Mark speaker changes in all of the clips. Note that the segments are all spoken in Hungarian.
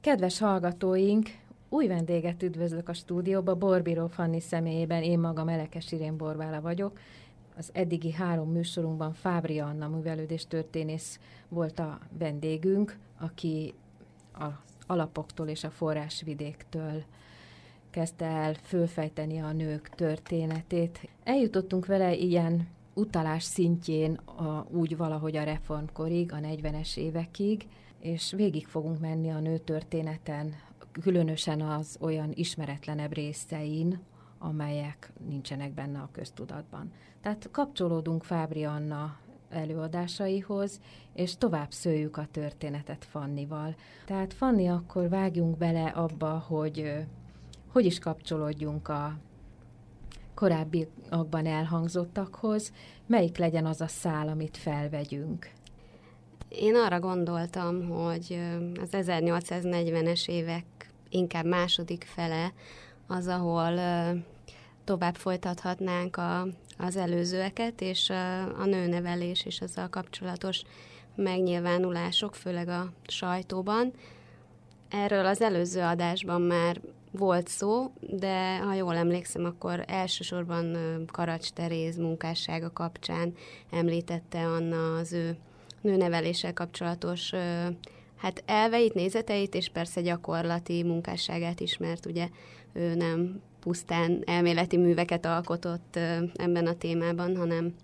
Speaker 1: Kedves hallgatóink, új vendéget üdvözlök a stúdióba, Borbíró Fanni személyében, én magam Elekes Irén Borbála vagyok. Az eddigi három műsorunkban Fábri Anna művelődés történész volt a vendégünk, aki az alapoktól és a forrásvidéktől kezdte el fölfejteni a nők történetét. Eljutottunk vele ilyen utalás szintjén a, úgy valahogy a reformkorig, a 40-es évekig, és végig fogunk menni a nőtörténeten, különösen az olyan ismeretlenebb részein, amelyek nincsenek benne a köztudatban. Tehát kapcsolódunk Fábri Anna előadásaihoz, és tovább szőjük a történetet Fannival. Tehát Fanni, akkor vágjunk bele abba, hogy hogy is kapcsolódjunk a korábbiakban elhangzottakhoz, melyik legyen az a szál, amit felvegyünk.
Speaker 2: Én arra gondoltam, hogy az 1840-es évek inkább második fele az, ahol tovább folytathatnánk a, az előzőeket, és a, a nőnevelés és azzal kapcsolatos megnyilvánulások, főleg a sajtóban. Erről az előző adásban már volt szó, de ha jól emlékszem, akkor elsősorban Karacs Teréz munkássága kapcsán említette Anna az ő nőneveléssel kapcsolatos hát elveit, nézeteit, és persze gyakorlati munkásságát is, mert ugye ő nem pusztán elméleti műveket alkotott ebben a témában, hanem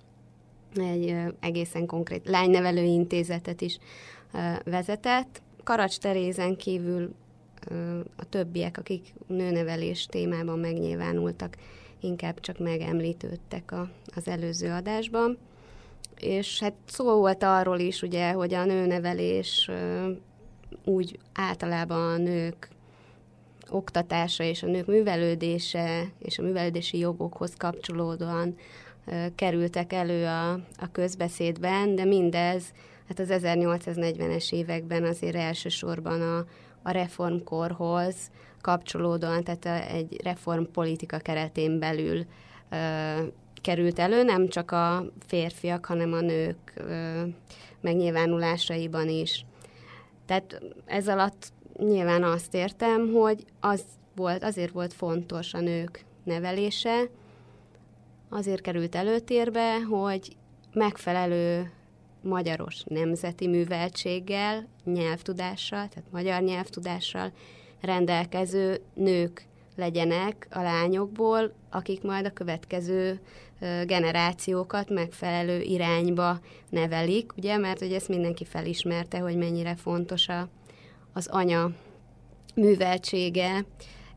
Speaker 2: egy egészen konkrét lánynevelő intézetet is vezetett. Karacs Terézen kívül a többiek, akik nőnevelés témában megnyilvánultak, inkább csak megemlítődtek a, az előző adásban és hát szó volt arról is, ugye, hogy a nőnevelés úgy általában a nők oktatása és a nők művelődése és a művelődési jogokhoz kapcsolódóan kerültek elő a, a közbeszédben, de mindez hát az 1840-es években azért elsősorban a, a reformkorhoz kapcsolódóan, tehát egy reformpolitika keretén belül került elő, nem csak a férfiak, hanem a nők ö, megnyilvánulásaiban is. Tehát ez alatt nyilván azt értem, hogy az volt, azért volt fontos a nők nevelése, azért került előtérbe, hogy megfelelő magyaros nemzeti műveltséggel, nyelvtudással, tehát magyar nyelvtudással rendelkező nők legyenek a lányokból, akik majd a következő generációkat megfelelő irányba nevelik, ugye, mert ugye ezt mindenki felismerte, hogy mennyire fontos a, az anya műveltsége,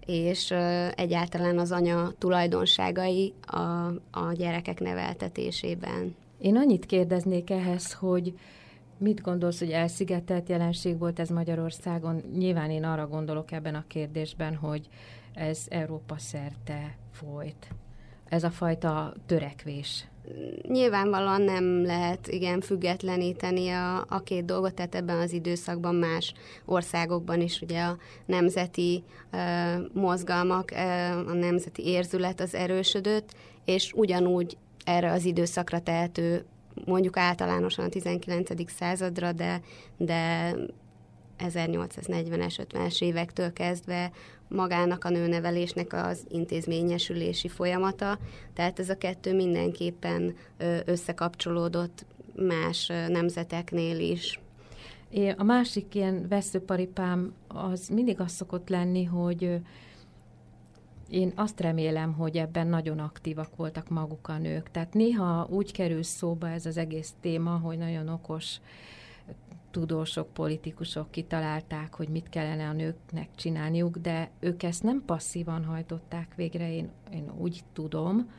Speaker 2: és egyáltalán az anya tulajdonságai a, a gyerekek neveltetésében.
Speaker 1: Én annyit kérdeznék ehhez, hogy mit gondolsz, hogy elszigetelt jelenség volt ez Magyarországon? Nyilván én arra gondolok ebben a kérdésben, hogy ez Európa szerte folyt ez a fajta törekvés?
Speaker 2: Nyilvánvalóan nem lehet igen függetleníteni a, a két dolgot, tehát ebben az időszakban más országokban is ugye a nemzeti uh, mozgalmak, uh, a nemzeti érzület az erősödött, és ugyanúgy erre az időszakra tehető mondjuk általánosan a 19. századra, de, de 1840-es, 50-es évektől kezdve magának a nőnevelésnek az intézményesülési folyamata, tehát ez a kettő mindenképpen összekapcsolódott más nemzeteknél is.
Speaker 1: A másik ilyen veszőparipám az mindig az szokott lenni, hogy én azt remélem, hogy ebben nagyon aktívak voltak maguk a nők. Tehát néha úgy kerül szóba ez az egész téma, hogy nagyon okos tudósok, politikusok kitalálták, hogy mit kellene a nőknek csinálniuk, de ők ezt nem passzívan hajtották végre, én, én úgy tudom,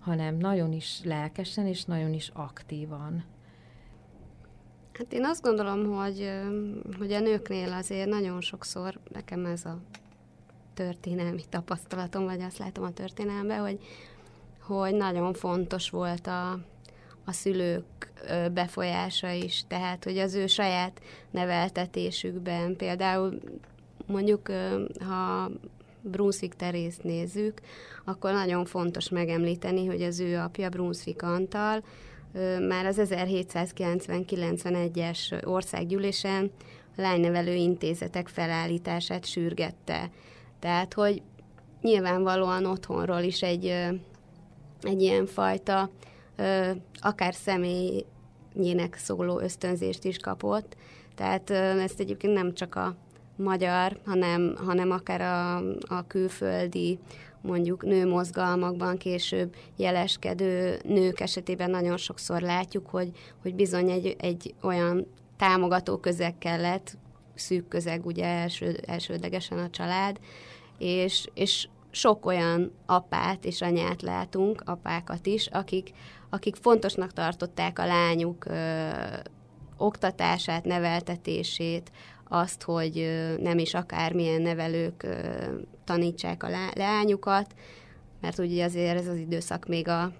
Speaker 1: hanem nagyon is lelkesen és nagyon is aktívan.
Speaker 2: Hát én azt gondolom, hogy, hogy a nőknél azért nagyon sokszor nekem ez a történelmi tapasztalatom, vagy azt látom a történelemben, hogy, hogy nagyon fontos volt a, a szülők befolyása is, tehát hogy az ő saját neveltetésükben, például mondjuk, ha Brunswick Terészt nézzük, akkor nagyon fontos megemlíteni, hogy az ő apja Brunswick Antal már az 1790-91-es országgyűlésen lánynevelő intézetek felállítását sürgette. Tehát, hogy nyilvánvalóan otthonról is egy, egy ilyen fajta akár személyének szóló ösztönzést is kapott. Tehát ezt egyébként nem csak a magyar, hanem, hanem akár a, a külföldi mondjuk nőmozgalmakban később jeleskedő nők esetében nagyon sokszor látjuk, hogy, hogy bizony egy, egy olyan támogató közeg kellett, szűk közeg ugye első, elsődlegesen a család, és, és sok olyan apát és anyát látunk, apákat is, akik, akik fontosnak tartották a lányuk ö, oktatását, neveltetését, azt, hogy nem is akármilyen nevelők tanítsák a leányukat, mert ugye azért ez az időszak még a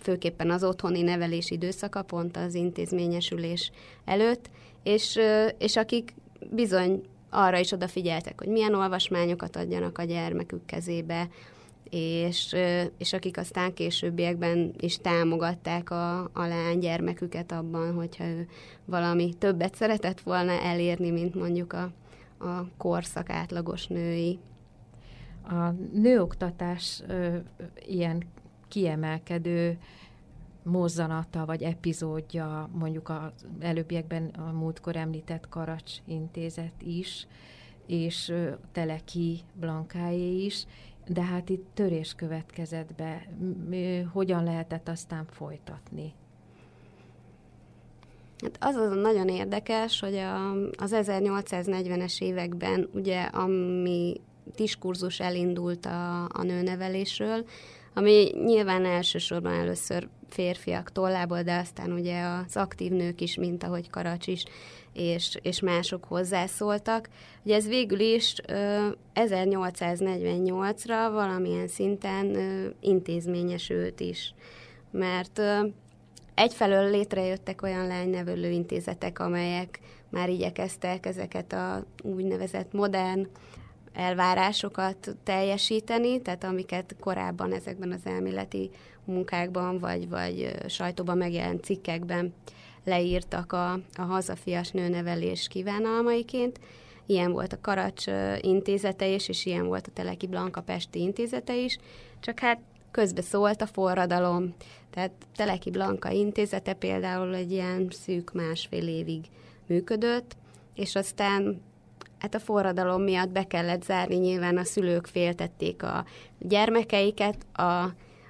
Speaker 2: főképpen az otthoni nevelés időszaka, pont az intézményesülés előtt, és, és akik bizony arra is odafigyeltek, hogy milyen olvasmányokat adjanak a gyermekük kezébe, és, és akik aztán későbbiekben is támogatták a, a lány gyermeküket abban, hogyha ő valami többet szeretett volna elérni, mint mondjuk a, a korszak átlagos női.
Speaker 1: A nőoktatás ö, ilyen kiemelkedő mozzanata vagy epizódja, mondjuk az előbbiekben a múltkor említett Karacs intézet is, és Teleki Blankáé is, de hát itt törés következett be. Hogyan lehetett aztán folytatni?
Speaker 2: Hát az az nagyon érdekes, hogy a, az 1840-es években, ugye, ami diskurzus elindult a, a nőnevelésről, ami nyilván elsősorban először férfiak tollából, de aztán ugye az aktív nők is, mint ahogy Karacs is, és, és mások hozzászóltak. Ugye ez végül is 1848-ra valamilyen szinten intézményesült is, mert egyfelől létrejöttek olyan lánynevelő intézetek, amelyek már igyekeztek ezeket a úgynevezett modern elvárásokat teljesíteni, tehát amiket korábban ezekben az elméleti munkákban, vagy, vagy sajtóban megjelent cikkekben leírtak a, a hazafias nőnevelés kívánalmaiként. Ilyen volt a Karacs intézete is, és ilyen volt a Teleki Blanka Pesti intézete is, csak hát közbe szólt a forradalom. Tehát Teleki Blanka intézete például egy ilyen szűk másfél évig működött, és aztán hát a forradalom miatt be kellett zárni, nyilván a szülők féltették a gyermekeiket, a,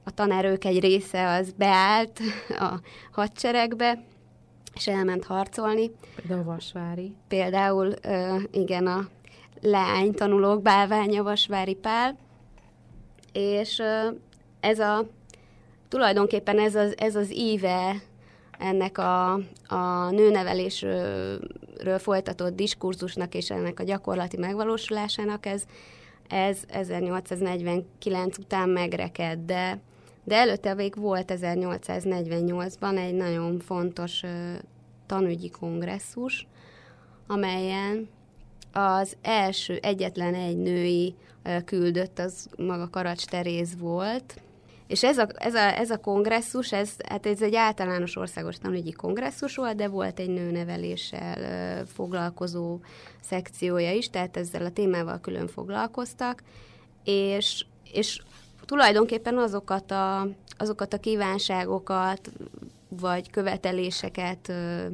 Speaker 2: a tanerők egy része az beállt a hadseregbe, és elment harcolni.
Speaker 1: Például Vasvári.
Speaker 2: Például, igen, a leány tanulók bálványa Vasvári Pál, és ez a, tulajdonképpen ez az, ez az íve ennek a, a nőnevelésről folytatott diskurzusnak és ennek a gyakorlati megvalósulásának, ez, ez 1849 után megreked, de, de előtte még volt 1848-ban egy nagyon fontos tanügyi kongresszus, amelyen az első egyetlen egy női küldött, az maga Karacs Teréz volt, és ez a, ez a, ez a kongresszus, ez, hát ez egy általános országos tanügyi kongresszus volt, de volt egy nőneveléssel foglalkozó szekciója is, tehát ezzel a témával külön foglalkoztak, és, és tulajdonképpen azokat a, azokat a kívánságokat, vagy követeléseket ö,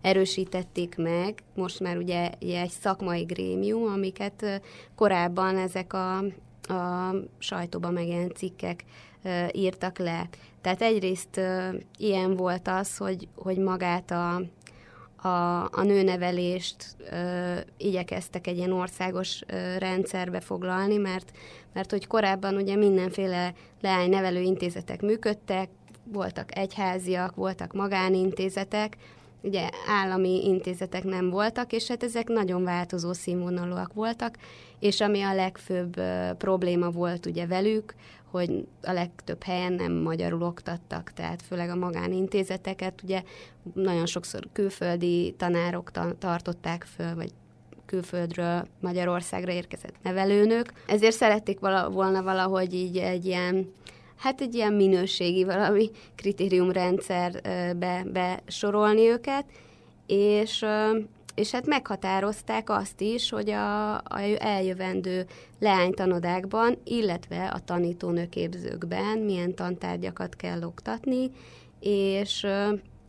Speaker 2: erősítették meg. Most már ugye, egy szakmai grémium, amiket ö, korábban ezek a, a sajtóban megjelent cikkek írtak le. Tehát egyrészt ö, ilyen volt az, hogy, hogy magát a, a, a nőnevelést ö, igyekeztek egy ilyen országos ö, rendszerbe foglalni, mert, mert hogy korábban ugye mindenféle leánynevelő intézetek működtek, voltak egyháziak, voltak magánintézetek, ugye állami intézetek nem voltak, és hát ezek nagyon változó színvonalúak voltak, és ami a legfőbb probléma volt ugye velük, hogy a legtöbb helyen nem magyarul oktattak, tehát főleg a magánintézeteket, ugye nagyon sokszor külföldi tanárok tartották föl, vagy külföldről Magyarországra érkezett nevelőnök. Ezért szerették vala, volna valahogy így egy ilyen hát egy ilyen minőségi valami kritériumrendszerbe besorolni őket, és, és hát meghatározták azt is, hogy a, a eljövendő leánytanodákban, illetve a tanítónőképzőkben milyen tantárgyakat kell oktatni, és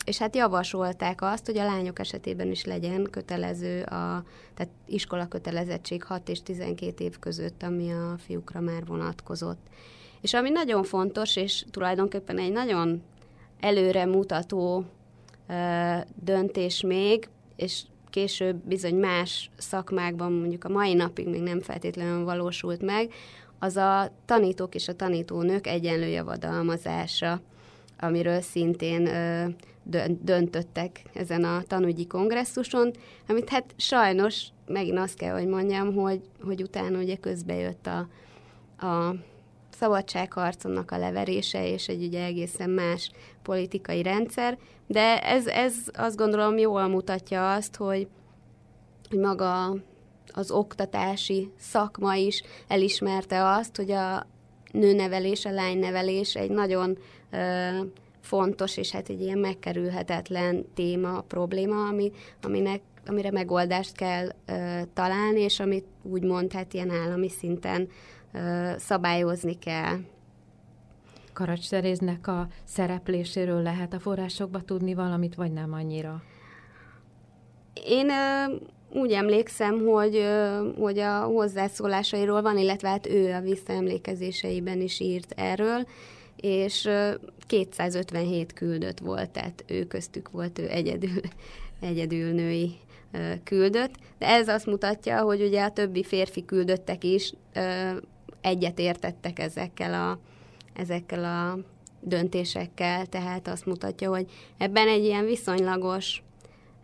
Speaker 2: és hát javasolták azt, hogy a lányok esetében is legyen kötelező, a, tehát iskola kötelezettség 6 és 12 év között, ami a fiúkra már vonatkozott. És ami nagyon fontos, és tulajdonképpen egy nagyon előre mutató ö, döntés még, és később bizony más szakmákban, mondjuk a mai napig még nem feltétlenül valósult meg, az a tanítók és a tanítónők egyenlő javadalmazása, amiről szintén ö, döntöttek ezen a tanügyi kongresszuson, amit hát sajnos megint azt kell, hogy mondjam, hogy, hogy utána ugye közbejött a, a szabadságharconnak a leverése, és egy ugye egészen más politikai rendszer, de ez, ez azt gondolom jól mutatja azt, hogy, hogy maga az oktatási szakma is elismerte azt, hogy a nőnevelés, a lánynevelés egy nagyon ö, fontos, és hát egy ilyen megkerülhetetlen téma, probléma, ami, aminek, amire megoldást kell ö, találni, és amit úgymond hát ilyen állami szinten ö, szabályozni kell.
Speaker 1: Karacs Teréznek a szerepléséről lehet a forrásokba tudni valamit, vagy nem annyira?
Speaker 2: Én ö, úgy emlékszem, hogy, ö, hogy a hozzászólásairól van, illetve hát ő a visszaemlékezéseiben is írt erről, és 257 küldött volt, tehát ő köztük volt ő egyedül, egyedül női küldött, de ez azt mutatja, hogy ugye a többi férfi küldöttek is egyet értettek ezekkel a, ezekkel a döntésekkel, tehát azt mutatja, hogy ebben egy ilyen viszonylagos,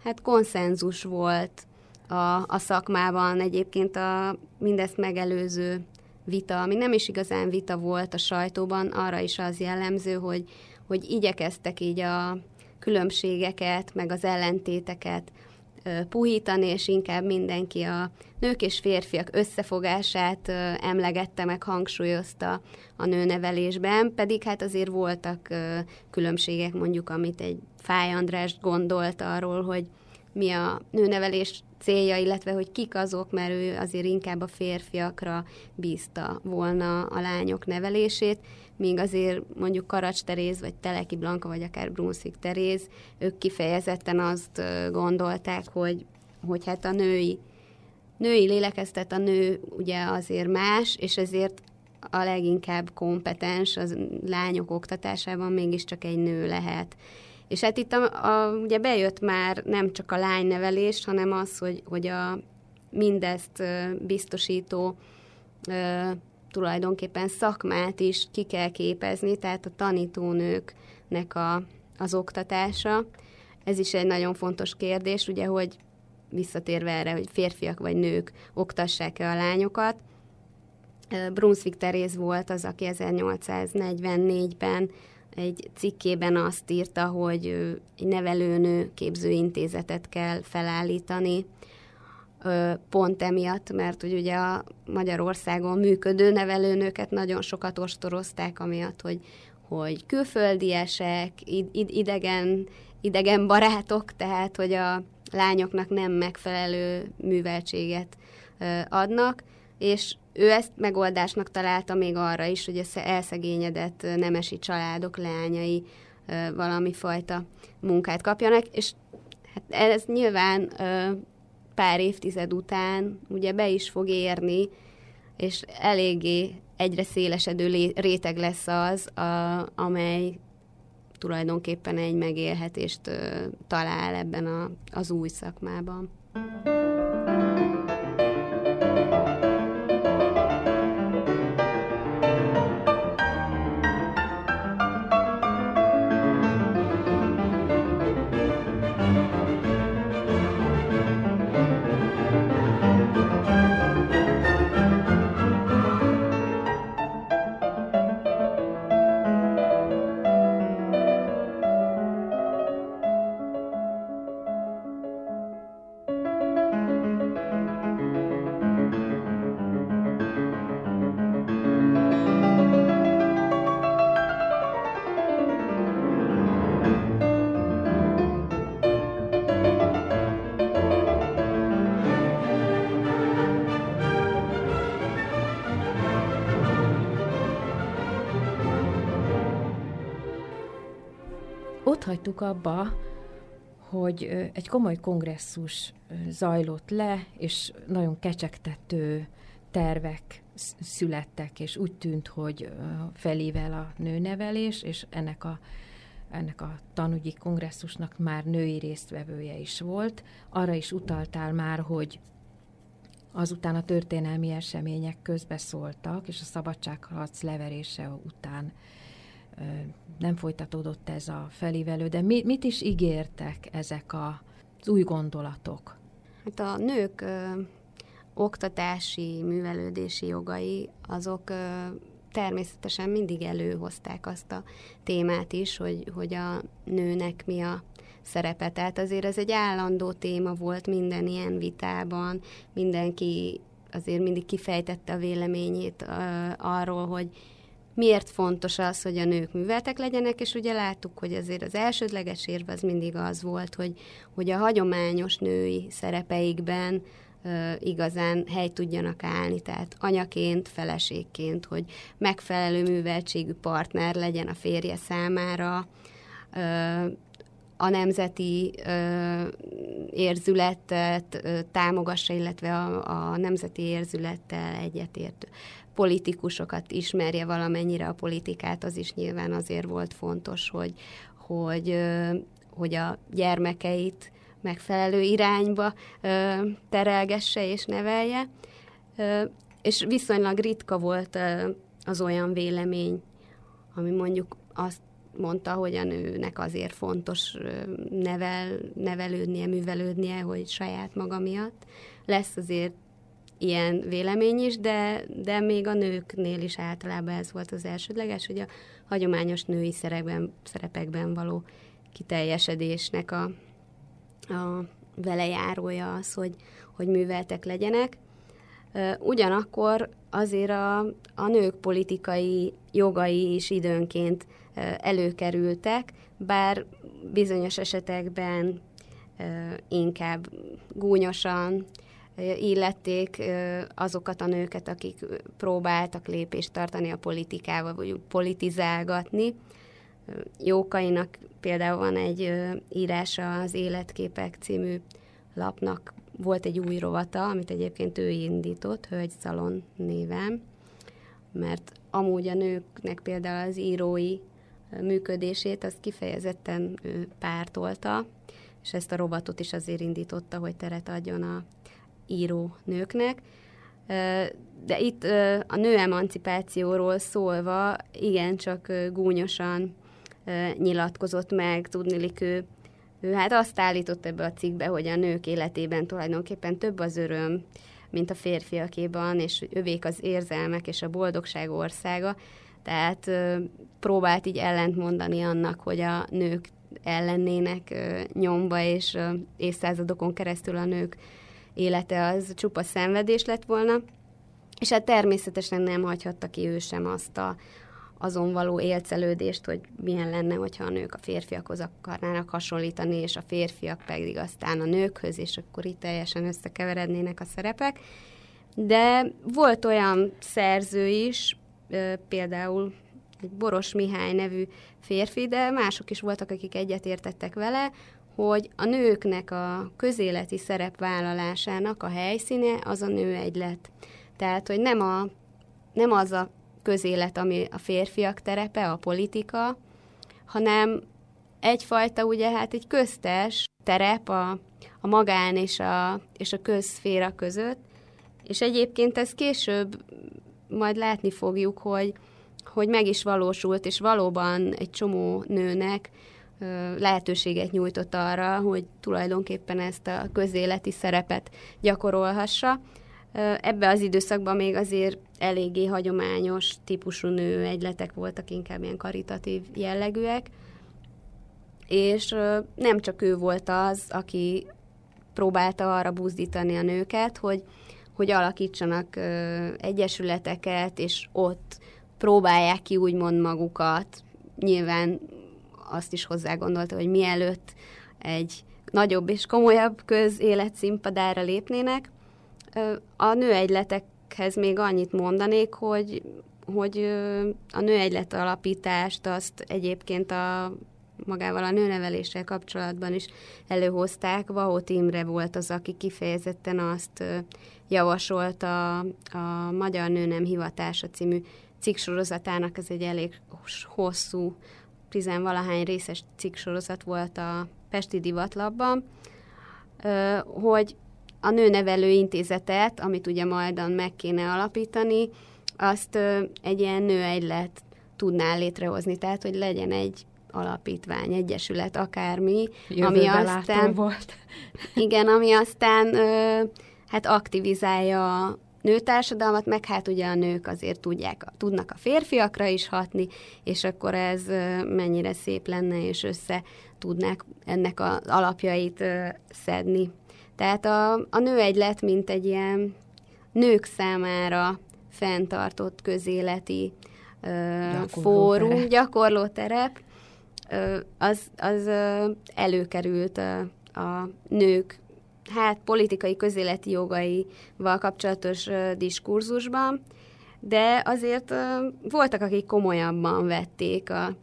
Speaker 2: hát konszenzus volt a, a szakmában, egyébként a mindezt megelőző vita, ami nem is igazán vita volt a sajtóban, arra is az jellemző, hogy, hogy igyekeztek így a különbségeket, meg az ellentéteket puhítani, és inkább mindenki a nők és férfiak összefogását emlegette, meg hangsúlyozta a nőnevelésben, pedig hát azért voltak különbségek, mondjuk, amit egy Fáj András gondolt arról, hogy mi a nőnevelés célja, illetve hogy kik azok, mert ő azért inkább a férfiakra bízta volna a lányok nevelését, míg azért mondjuk Karacs Teréz, vagy Teleki Blanka, vagy akár Brunswick Teréz, ők kifejezetten azt gondolták, hogy, hogy hát a női, női lélekeztet a nő ugye azért más, és ezért a leginkább kompetens az lányok oktatásában mégiscsak egy nő lehet. És hát itt a, a, ugye bejött már nem csak a lánynevelés, hanem az, hogy, hogy a mindezt biztosító tulajdonképpen szakmát is ki kell képezni, tehát a tanítónőknek a, az oktatása. Ez is egy nagyon fontos kérdés, ugye, hogy visszatérve erre, hogy férfiak vagy nők oktassák-e a lányokat. Brunswick Teréz volt az, aki 1844-ben egy cikkében azt írta, hogy egy nevelőnő képzőintézetet kell felállítani, pont emiatt, mert hogy ugye a Magyarországon működő nevelőnőket nagyon sokat ostorozták, amiatt, hogy, hogy külföldiesek, idegen, idegen barátok, tehát hogy a lányoknak nem megfelelő műveltséget adnak, és ő ezt megoldásnak találta még arra is, hogy az elszegényedett nemesi családok leányai valami fajta munkát kapjanak, és hát ez nyilván pár évtized után ugye be is fog érni, és eléggé egyre szélesedő réteg lesz az, a, amely tulajdonképpen egy megélhetést talál ebben a, az új szakmában.
Speaker 1: Hagytuk abba, hogy egy komoly kongresszus zajlott le, és nagyon kecsegtető tervek születtek, és úgy tűnt, hogy felével a nőnevelés, és ennek a, ennek a tanügyi kongresszusnak már női résztvevője is volt. Arra is utaltál már, hogy azután a történelmi események közbeszóltak, és a szabadságharc leverése után nem folytatódott ez a felívelő, de mi, mit is ígértek ezek a, az új gondolatok?
Speaker 2: Hát a nők ö, oktatási, művelődési jogai, azok ö, természetesen mindig előhozták azt a témát is, hogy, hogy a nőnek mi a szerepe. Tehát azért ez egy állandó téma volt minden ilyen vitában, mindenki azért mindig kifejtette a véleményét ö, arról, hogy miért fontos az, hogy a nők műveltek legyenek, és ugye láttuk, hogy azért az elsődleges érv az mindig az volt, hogy, hogy a hagyományos női szerepeikben igazán helyt tudjanak állni, tehát anyaként, feleségként, hogy megfelelő műveltségű partner legyen a férje számára, a nemzeti érzületet támogassa, illetve a, a nemzeti érzülettel egyetértő politikusokat ismerje valamennyire a politikát, az is nyilván azért volt fontos, hogy, hogy, hogy a gyermekeit megfelelő irányba terelgesse és nevelje. És viszonylag ritka volt az olyan vélemény, ami mondjuk azt mondta, hogy a nőnek azért fontos nevel, nevelődnie, művelődnie, hogy saját maga miatt. Lesz azért ilyen vélemény is, de, de még a nőknél is általában ez volt az elsődleges, hogy a hagyományos női szerepben, szerepekben való kiteljesedésnek a, a velejárója az, hogy, hogy műveltek legyenek. Ugyanakkor azért a, a nők politikai jogai is időnként előkerültek, bár bizonyos esetekben inkább gúnyosan, illették azokat a nőket, akik próbáltak lépést tartani a politikával, vagy politizálgatni. Jókainak például van egy írása az Életképek című lapnak, volt egy új rovata, amit egyébként ő indított, Hölgy Szalon néven, mert amúgy a nőknek például az írói működését, az kifejezetten ő pártolta, és ezt a rovatot is azért indította, hogy teret adjon a író nőknek. De itt a nő emancipációról szólva igencsak gúnyosan nyilatkozott meg, tudnilik ő, ő hát azt állított ebbe a cikkbe, hogy a nők életében tulajdonképpen több az öröm, mint a férfiakéban, és övék az érzelmek és a boldogság országa. Tehát próbált így ellentmondani annak, hogy a nők ellennének nyomba, és évszázadokon keresztül a nők élete az csupa szenvedés lett volna, és hát természetesen nem hagyhatta ki ő sem azt a, azon való élcelődést, hogy milyen lenne, hogyha a nők a férfiakhoz akarnának hasonlítani, és a férfiak pedig aztán a nőkhöz, és akkor itt teljesen összekeverednének a szerepek. De volt olyan szerző is, például egy Boros Mihály nevű férfi, de mások is voltak, akik egyetértettek vele, hogy a nőknek a közéleti szerepvállalásának a helyszíne az a nő egylet. Tehát, hogy nem, a, nem az a közélet, ami a férfiak terepe, a politika, hanem egyfajta, ugye hát egy köztes terep a, a magán és a, és a közszféra között, és egyébként ez később majd látni fogjuk, hogy, hogy meg is valósult, és valóban egy csomó nőnek lehetőséget nyújtott arra, hogy tulajdonképpen ezt a közéleti szerepet gyakorolhassa. Ebbe az időszakban még azért eléggé hagyományos típusú nő egyletek voltak, inkább ilyen karitatív jellegűek, és nem csak ő volt az, aki próbálta arra buzdítani a nőket, hogy, hogy alakítsanak egyesületeket, és ott próbálják ki úgymond magukat. Nyilván azt is hozzá gondolta, hogy mielőtt egy nagyobb és komolyabb közélet színpadára lépnének. A nőegyletekhez még annyit mondanék, hogy, hogy a nőegylet alapítást azt egyébként a magával a nőneveléssel kapcsolatban is előhozták. Vahot Imre volt az, aki kifejezetten azt javasolta a Magyar Nő Nem Hivatása című cikksorozatának, ez egy elég hosszú, tizenvalahány részes cikksorozat volt a Pesti Divatlapban, hogy a nőnevelő intézetet, amit ugye majdan meg kéne alapítani, azt egy ilyen nőegylet tudná létrehozni, tehát hogy legyen egy alapítvány, egyesület, akármi,
Speaker 1: Jövőbe ami aztán volt.
Speaker 2: igen, ami aztán ö, hát aktivizálja nőtársadalmat, meg hát ugye a nők azért tudják, tudnak a férfiakra is hatni, és akkor ez ö, mennyire szép lenne, és össze tudnák ennek az alapjait ö, szedni. Tehát a, a nő egylet, mint egy ilyen nők számára fenntartott közéleti gyakorló fórum, terep. gyakorlóterep, az, az előkerült a, a nők hát politikai közéleti jogaival kapcsolatos diskurzusban, de azért voltak, akik komolyabban vették a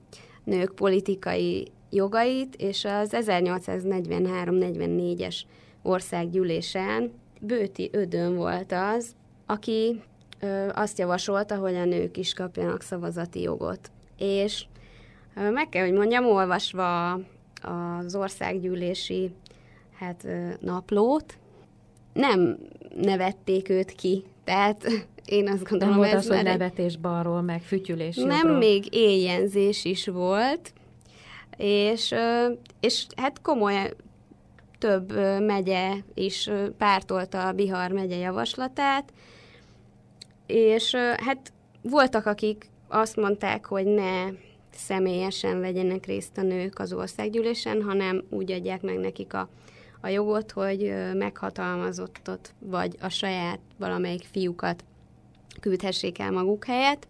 Speaker 2: nők politikai jogait, és az 1843-44-es országgyűlésen Bőti Ödön volt az, aki azt javasolta, hogy a nők is kapjanak szavazati jogot. És meg kell, hogy mondjam, olvasva az országgyűlési hát, naplót, nem nevették őt ki. Tehát én azt gondolom,
Speaker 1: nem volt ez az, hogy nevetés balról, meg fütyülés
Speaker 2: Nem, jobbról. még éjjenzés is volt, és, és hát komoly több megye is pártolta a Bihar megye javaslatát, és hát voltak, akik azt mondták, hogy ne személyesen vegyenek részt a nők az országgyűlésen, hanem úgy adják meg nekik a, a jogot, hogy meghatalmazottat, vagy a saját valamelyik fiúkat küldhessék el maguk helyett.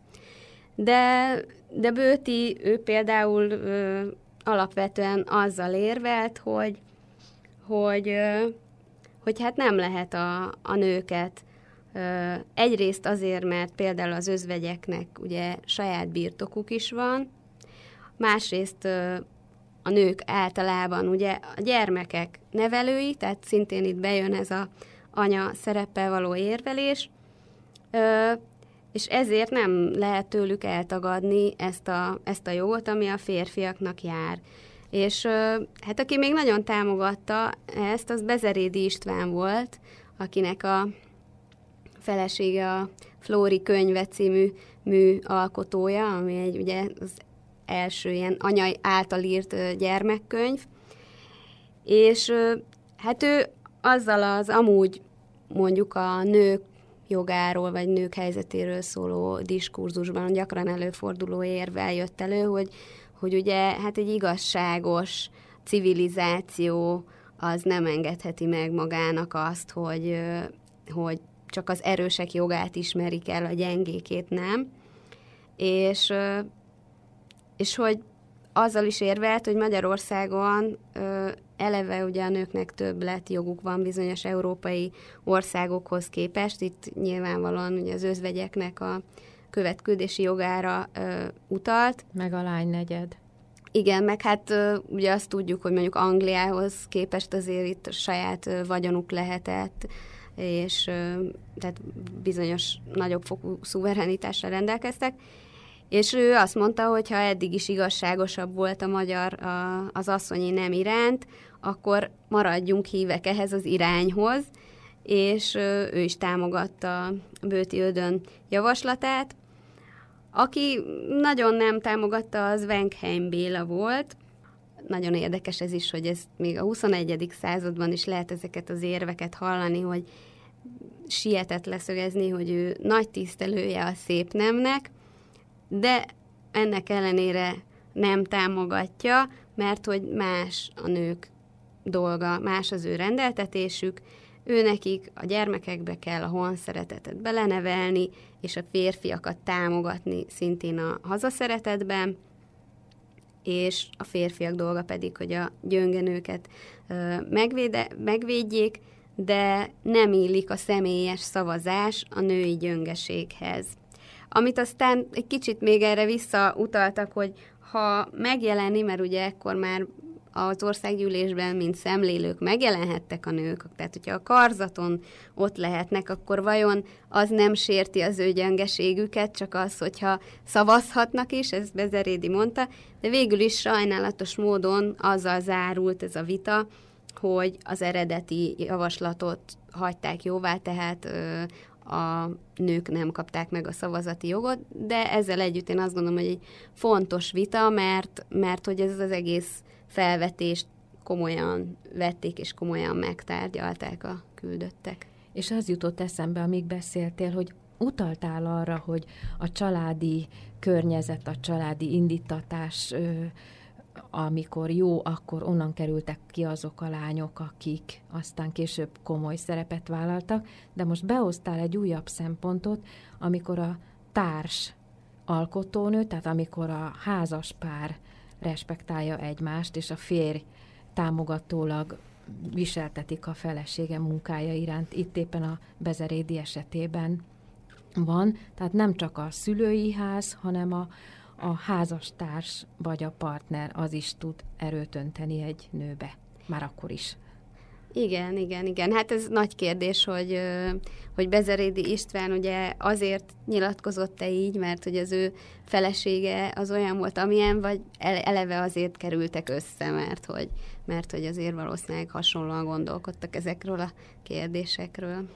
Speaker 2: De, de Bőti, ő például ö, alapvetően azzal érvelt, hogy, hogy, ö, hogy hát nem lehet a, a nőket Egyrészt azért, mert például az özvegyeknek ugye saját birtokuk is van, másrészt a nők általában ugye a gyermekek nevelői, tehát szintén itt bejön ez a anya szereppel való érvelés, és ezért nem lehet tőlük eltagadni ezt a, ezt a jogot, ami a férfiaknak jár. És hát aki még nagyon támogatta ezt, az Bezerédi István volt, akinek a felesége a Flóri könyve című mű alkotója, ami egy ugye az első ilyen anyai által írt gyermekkönyv, és hát ő azzal az amúgy mondjuk a nők jogáról, vagy nők helyzetéről szóló diskurzusban gyakran előforduló érvel jött elő, hogy, hogy ugye hát egy igazságos civilizáció az nem engedheti meg magának azt, hogy, hogy csak az erősek jogát ismerik el, a gyengékét nem. És, és hogy azzal is érvelt, hogy Magyarországon eleve ugye a nőknek több lett joguk van bizonyos európai országokhoz képest. Itt nyilvánvalóan ugye az özvegyeknek a követküldési jogára utalt.
Speaker 1: Meg a lány negyed.
Speaker 2: Igen, meg hát ugye azt tudjuk, hogy mondjuk Angliához képest azért itt saját vagyonuk lehetett, és tehát bizonyos nagyobb fokú szuverenitással rendelkeztek, és ő azt mondta, hogy ha eddig is igazságosabb volt a magyar a, az asszonyi nem iránt, akkor maradjunk hívek ehhez az irányhoz, és ő is támogatta Bőti Ödön javaslatát. Aki nagyon nem támogatta, az Wenkheim Béla volt. Nagyon érdekes ez is, hogy ez még a 21. században is lehet ezeket az érveket hallani, hogy sietett leszögezni, hogy ő nagy tisztelője a szép nemnek, de ennek ellenére nem támogatja, mert hogy más a nők dolga, más az ő rendeltetésük, ő nekik a gyermekekbe kell a honszeretetet belenevelni, és a férfiakat támogatni szintén a hazaszeretetben, és a férfiak dolga pedig, hogy a gyöngenőket megvéde, megvédjék, de nem illik a személyes szavazás a női gyöngeséghez. Amit aztán egy kicsit még erre visszautaltak, hogy ha megjelenni, mert ugye ekkor már az országgyűlésben, mint szemlélők megjelenhettek a nők, tehát hogyha a karzaton ott lehetnek, akkor vajon az nem sérti az ő gyengeségüket, csak az, hogyha szavazhatnak is, ez Bezerédi mondta, de végül is sajnálatos módon azzal zárult ez a vita, hogy az eredeti javaslatot hagyták jóvá, tehát ö, a nők nem kapták meg a szavazati jogot, de ezzel együtt én azt gondolom, hogy egy fontos vita, mert, mert hogy ez az egész felvetést komolyan vették és komolyan megtárgyalták a küldöttek.
Speaker 1: És az jutott eszembe, amíg beszéltél, hogy utaltál arra, hogy a családi környezet, a családi indítatás, amikor jó, akkor onnan kerültek ki azok a lányok, akik aztán később komoly szerepet vállaltak, de most behoztál egy újabb szempontot, amikor a társ alkotónő, tehát amikor a házas pár respektálja egymást, és a férj támogatólag viseltetik a felesége munkája iránt. Itt éppen a Bezerédi esetében van, tehát nem csak a szülői ház, hanem a, a házastárs vagy a partner az is tud erőt önteni egy nőbe, már akkor is.
Speaker 2: Igen, igen, igen. Hát ez nagy kérdés, hogy, hogy Bezerédi István ugye azért nyilatkozott-e így, mert hogy az ő felesége az olyan volt, amilyen, vagy eleve azért kerültek össze, mert hogy, mert hogy azért valószínűleg hasonlóan gondolkodtak ezekről a kérdésekről.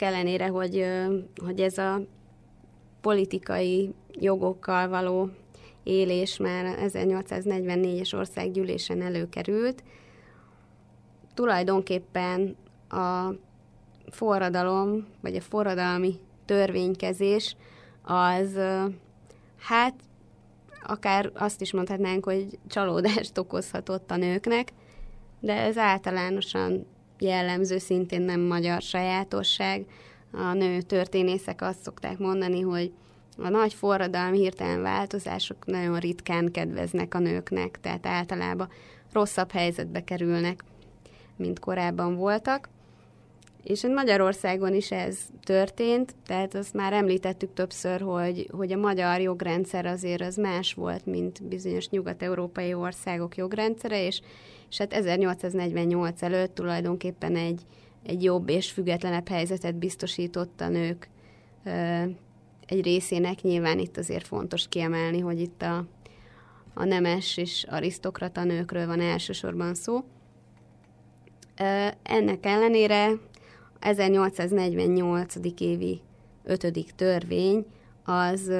Speaker 2: Ennek ellenére, hogy, hogy ez a politikai jogokkal való élés már 1844-es országgyűlésen előkerült, tulajdonképpen a forradalom, vagy a forradalmi törvénykezés az hát akár azt is mondhatnánk, hogy csalódást okozhatott a nőknek, de ez általánosan jellemző, szintén nem magyar sajátosság. A nő történészek azt szokták mondani, hogy a nagy forradalmi hirtelen változások nagyon ritkán kedveznek a nőknek, tehát általában rosszabb helyzetbe kerülnek, mint korábban voltak. És Magyarországon is ez történt, tehát azt már említettük többször, hogy, hogy a magyar jogrendszer azért az más volt, mint bizonyos nyugat-európai országok jogrendszere, és és hát 1848 előtt tulajdonképpen egy, egy jobb és függetlenebb helyzetet biztosított a nők egy részének. Nyilván itt azért fontos kiemelni, hogy itt a, a nemes és arisztokrata nőkről van elsősorban szó. Ennek ellenére 1848. évi 5. törvény az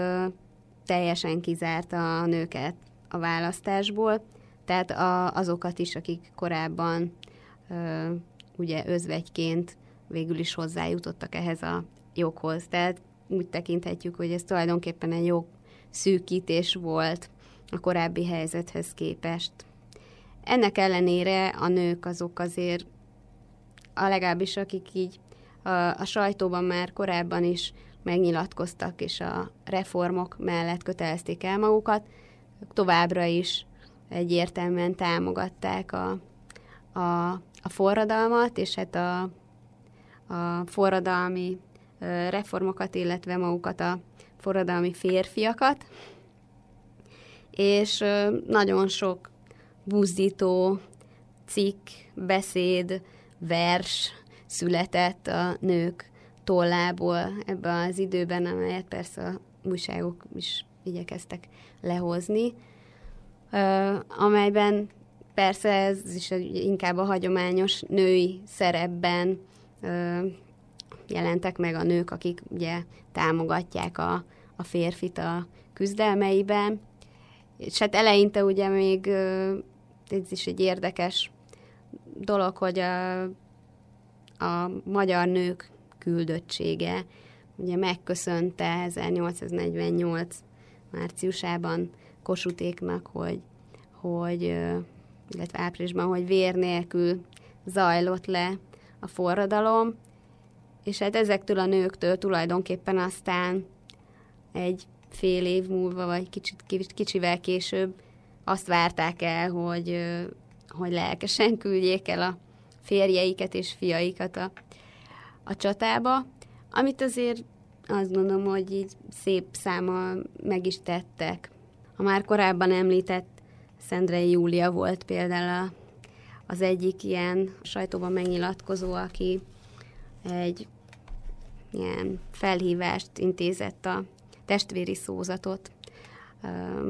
Speaker 2: teljesen kizárta a nőket a választásból, tehát a, azokat is, akik korábban ö, ugye özvegyként végül is hozzájutottak ehhez a joghoz. Tehát úgy tekinthetjük, hogy ez tulajdonképpen egy jog szűkítés volt a korábbi helyzethez képest. Ennek ellenére a nők azok azért, a legalábbis akik így a, a sajtóban már korábban is megnyilatkoztak, és a reformok mellett kötelezték el magukat, továbbra is egyértelműen támogatták a, a, a forradalmat, és hát a, a forradalmi reformokat, illetve magukat a forradalmi férfiakat, és nagyon sok buzdító cikk, beszéd, vers született a nők tollából ebben az időben, amelyet persze a újságok is igyekeztek lehozni, amelyben persze ez is inkább a hagyományos női szerepben jelentek meg a nők, akik ugye támogatják a, a férfit a küzdelmeiben. És hát eleinte ugye még ez is egy érdekes dolog, hogy a, a magyar nők küldöttsége ugye megköszönte 1848 márciusában Kosutéknak, hogy, hogy illetve áprilisban, hogy vér nélkül zajlott le a forradalom, és hát ezektől a nőktől tulajdonképpen aztán egy fél év múlva, vagy kicsit, kicsivel később azt várták el, hogy, hogy lelkesen küldjék el a férjeiket és fiaikat a, a csatába, amit azért azt gondolom, hogy így szép száma meg is tettek. A már korábban említett Szendrei Júlia volt például a, az egyik ilyen sajtóban megnyilatkozó, aki egy ilyen felhívást intézett a testvéri szózatot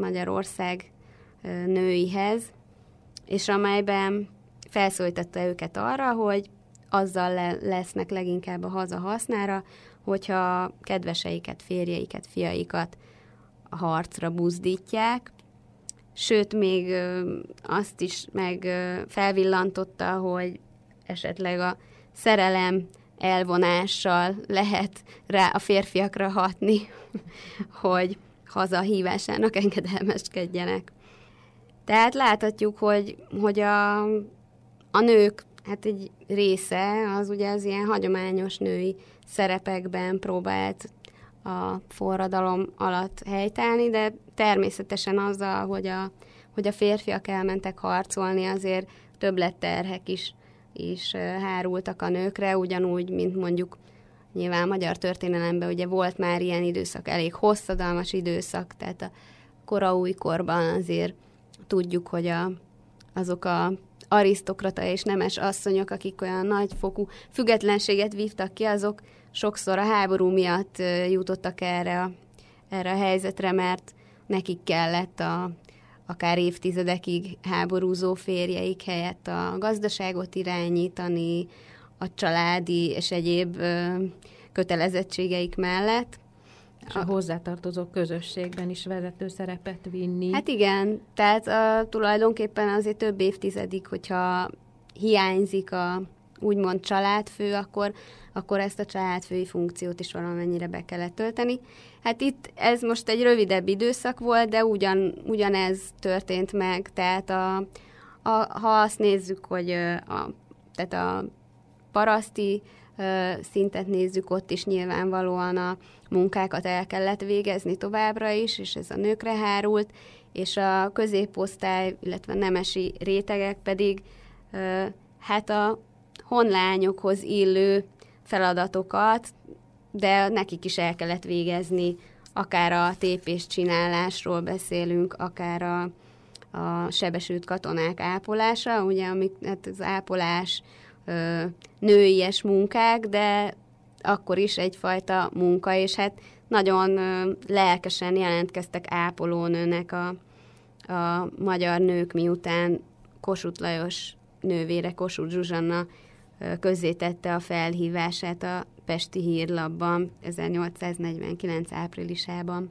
Speaker 2: Magyarország nőihez, és amelyben felszólította őket arra, hogy azzal le, lesznek leginkább a haza hasznára, hogyha kedveseiket, férjeiket, fiaikat harcra buzdítják, sőt, még azt is meg felvillantotta, hogy esetleg a szerelem elvonással lehet rá a férfiakra hatni, hogy hazahívásának engedelmeskedjenek. Tehát láthatjuk, hogy, hogy a, a nők, hát egy része az ugye az ilyen hagyományos női szerepekben próbált a forradalom alatt helytállni, de természetesen azzal, hogy a, hogy a férfiak elmentek harcolni, azért többletterhek is, is hárultak a nőkre, ugyanúgy, mint mondjuk nyilván magyar történelemben ugye volt már ilyen időszak, elég hosszadalmas időszak, tehát a kora újkorban azért tudjuk, hogy a, azok a arisztokrata és nemes asszonyok, akik olyan nagyfokú függetlenséget vívtak ki, azok sokszor a háború miatt jutottak erre a, erre a helyzetre, mert nekik kellett a, akár évtizedekig háborúzó férjeik helyett a gazdaságot irányítani, a családi és egyéb kötelezettségeik mellett.
Speaker 1: És a hozzátartozó közösségben is vezető szerepet vinni.
Speaker 2: Hát igen, tehát a, tulajdonképpen azért több évtizedig, hogyha hiányzik a úgymond családfő, akkor, akkor ezt a családfői funkciót is valamennyire be kellett tölteni. Hát itt ez most egy rövidebb időszak volt, de ugyan, ugyanez történt meg, tehát a, a, ha azt nézzük, hogy a, tehát a paraszti szintet nézzük, ott is nyilvánvalóan a munkákat el kellett végezni továbbra is, és ez a nőkre hárult, és a középosztály, illetve nemesi rétegek pedig hát a honlányokhoz illő feladatokat, de nekik is el kellett végezni, akár a tépés csinálásról beszélünk, akár a, a sebesült katonák ápolása, ugye, amik, hát az ápolás ö, nőies munkák, de akkor is egyfajta munka, és hát nagyon ö, lelkesen jelentkeztek ápolónőnek a, a magyar nők, miután Kossuth Lajos nővére, Kossuth Zsuzsanna közzétette a felhívását a Pesti Hírlapban 1849. áprilisában.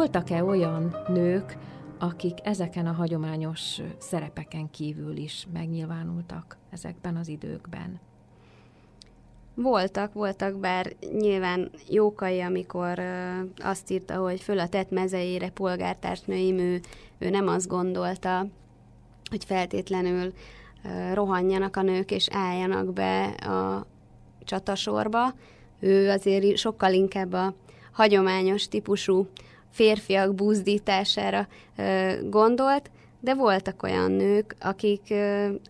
Speaker 1: Voltak-e olyan nők, akik ezeken a hagyományos szerepeken kívül is megnyilvánultak ezekben az időkben?
Speaker 2: Voltak, voltak, bár nyilván Jókai, amikor ö, azt írta, hogy föl a tett mezeire polgártársnőim, ő, ő nem azt gondolta, hogy feltétlenül ö, rohanjanak a nők és álljanak be a csatasorba. Ő azért sokkal inkább a hagyományos típusú férfiak búzdítására gondolt, de voltak olyan nők, akik,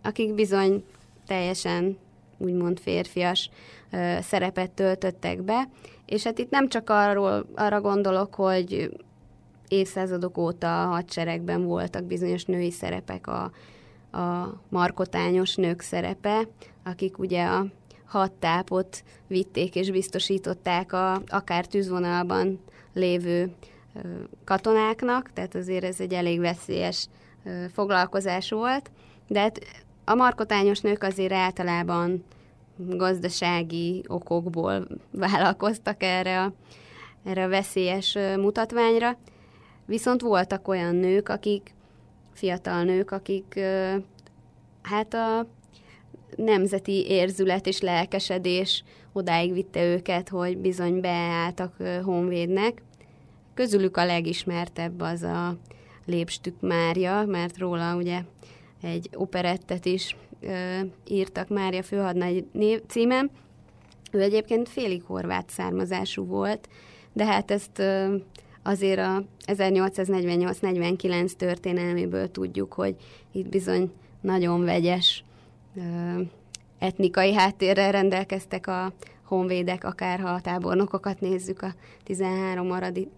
Speaker 2: akik bizony teljesen úgymond férfias szerepet töltöttek be, és hát itt nem csak arról, arra gondolok, hogy évszázadok óta a hadseregben voltak bizonyos női szerepek, a, a markotányos nők szerepe, akik ugye a hat tápot vitték és biztosították a, akár tűzvonalban lévő katonáknak, tehát azért ez egy elég veszélyes foglalkozás volt, de hát a markotányos nők azért általában gazdasági okokból vállalkoztak erre a, erre a veszélyes mutatványra, viszont voltak olyan nők, akik, fiatal nők, akik hát a nemzeti érzület és lelkesedés odáig vitte őket, hogy bizony beálltak honvédnek, Közülük a legismertebb az a Lépstük Mária, mert róla ugye egy operettet is ö, írtak Mária főhadnagy név, címen. Ő egyébként félig horvát származású volt, de hát ezt ö, azért a 1848-49 történelméből tudjuk, hogy itt bizony nagyon vegyes ö, etnikai háttérrel rendelkeztek a honvédek, akár ha a tábornokokat nézzük, a 13 maradi